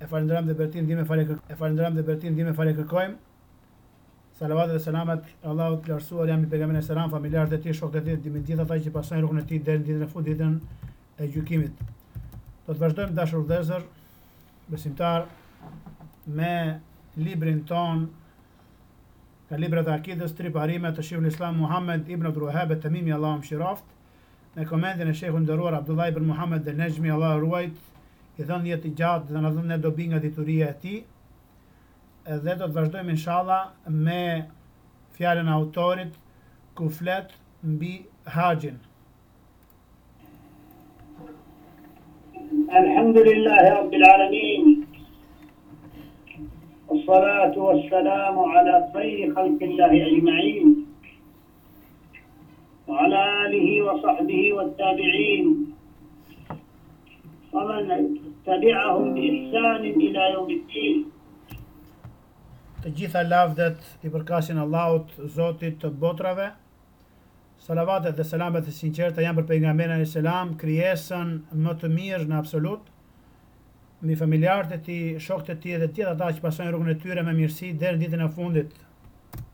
E falënderojmë dhe prej tij ndihmë falje kërkojmë. Salavat dhe selamet Allahut të lartësuar janë mbi pejgamberin alejhi selam familjarët e tij shokët e tij dhe mbi gjithë ata që pasojnë rrugën e tij deri në ditën e fundit ditën e gjykimit. Do të vazhdojmë dashur vëllezër besimtar me librin tonë nga librat e akidës tri parime të Sheikhul Islam Muhammed ibn Abdul Wahhab et-Temimi Allahu e mëshiroftë Me komentin e Shejhut Nderuar Abdullah ibn Muhamed e Nexhmi Allah e ruajt i dhënë jetë të gjatë dhe na dhënë ne dobi nga dituria e tij dhe do të vazhdojmë inshallah me fjalën e autorit ku flet mbi haxhin Elhamdulillahi Rabbil Alamin As-salatu was-salamu ala khayri khalqillahi ajma'in Wa ala alihi wa sahbihi wat tabi'in Wa man tabi'ahum bi ihsanin ila jomiddin Të gjitha lavdet i përkasin Allahut, Zotit të botrave. Salavatet dhe selamet e sinqerta janë për pejgamberin alayhis salam, krijesën më të mirë në absolut, mbi familjarët e tij, shokët e tij dhe të gjithë ata që pasojnë rrugën e tyre me mirësi deri në ditën e fundit.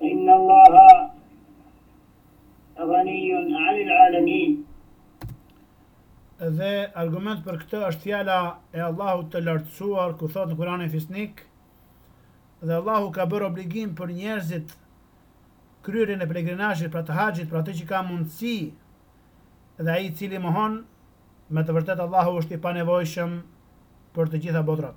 Inna Allaha ghaniyun 'anil 'alamin. Dhe argument për këtë është fjala e Allahut të Lartësuar, ku thotë në Kuranin Fisnik, Dhe Allahu ka bërë obligim për njerëzit kryerjen e pelegrinazhit, pra të Haxhit, për atë që ka mundësi, dhe ai i cili mohon, me të vërtetë Allahu është i panevojshëm për të gjitha botërat.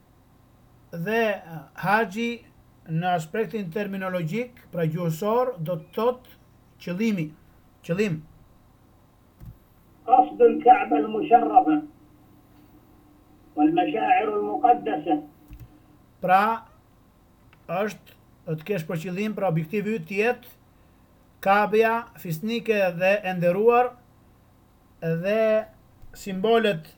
Dhe haxhi në aspektin terminologjik, pra gjuhësor, do të thotë qëllimi, qëllim. Qasd el Ka'ba el Musharrafe Wal Masha'ir el Muqaddase. Pra, është të kesh për qëllim, pra objektivi yt të jetë Ka'beja fisnike dhe e nderuar dhe simbolet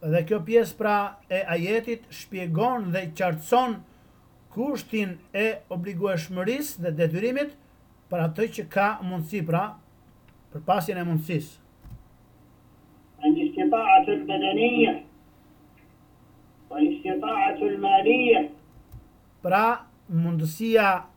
Dhe kjo pjesë pra e ajetit shpjegon dhe qartëson kushtin e obligueshmërisë dhe detyrimit për atë që ka mundësi pra për pasjen e mundësisë. Al istita'at al badaniyya wal istita'at al maliyya. Pra mundësia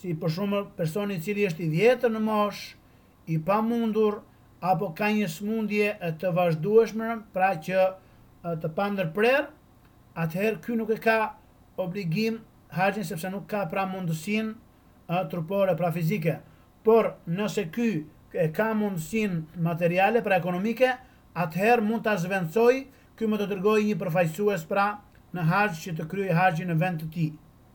si për shembull personi i cili është i vjetër në moshë, i pamundur apo ka një sëmundje të vazhdueshme, pra që të pandërprerë, atëherë ky nuk e ka obligim haxhin sepse nuk ka pra mundësinë trupore, pra fizike. Por nëse ky e ka mundësinë materiale, pra ekonomike, atëherë mund ta zëvendësojë, ky mund të dërgojë një përfaqësues pra në haxh që të kryejë haxhin në vend të tij.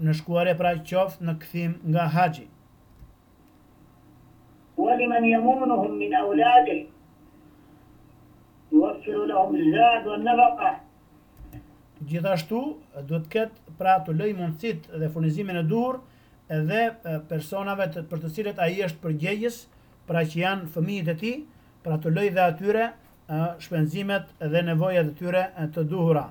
Në shkuarje pra qoftë në kthim nga haxhi. Waliman yamunuhum min awladih yuwaffiru lahum zad wan nafaqah. Gjithashtu duhet të ketë pra t'u lëjë mundësitë dhe furnizimin e duhur edhe personave për të cilët ai është përgjegjës pra që janë fëmijët e tij pra t'u lëjë dhe atyre shpenzimet dhe nevojat e tyre të duhura.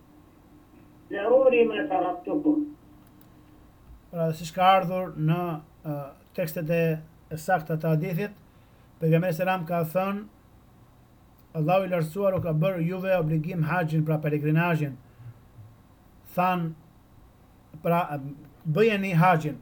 Terrori me Farabtokun. Pra dhe siç ka ardhur në tekstet e sakta të hadithit, pejgamberi selam ka thënë Allahu i lartësuar u ka bërë juve obligim haxhin pra pelegrinazhin. Andaj pra bëjeni haxhin.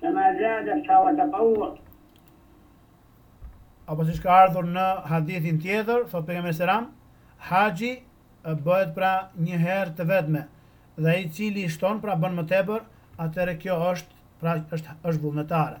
Fa ma zada fa huwa tatawwu. Apo siç ka ardhur në hadithin tjetër, thotë pejgamberi selam, haxhi bëhet pra një herë të vetme, dhe ai i cili shton pra bën më tepër, atëherë kjo është pra është është vullnetare.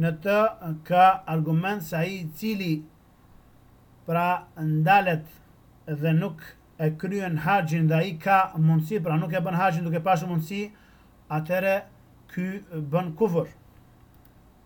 Në të ka argument se ai i cili pra ndalet dhe nuk e kryen haxhin dhe ai ka mundësi, pra nuk e bën haxhin duke pasur mundësi, atëherë ky bën kufër.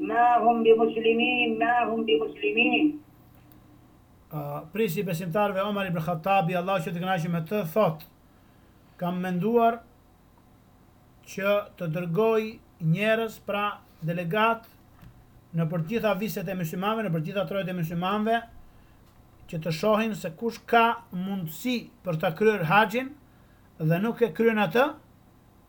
Ma hum bi muslimin, ma hum bi muslimin. Prisi i besimtarëve Omar ibn Khattabi, Allahu qoftë i kënaqur me të, thotë, Kam menduar që të dërgoj njerëz, pra delegatë, nëpër të gjitha viset e myslimanëve, nëpër të gjitha trojet e myslimanëve, që të shohin se kush ka mundësi për ta kryer haxhin dhe nuk e kryen atë,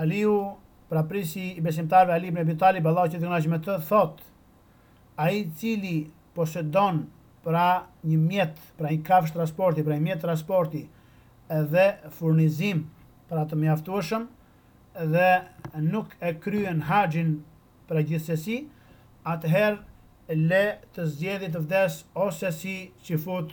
Aliu, pra prisi i besimtarëve Ali ibn Ebi Talib, Allahu qoftë i kënaqur me të, thotë, Ai i cili posedon, pra, një mjet, pra një kafshë transporti, pra një mjet transporti dhe furnizim, pra të mjaftueshëm, dhe nuk e kryen haxhin, pra gjithsesi, atëherë le të zgjedhë të vdesë ose si çifut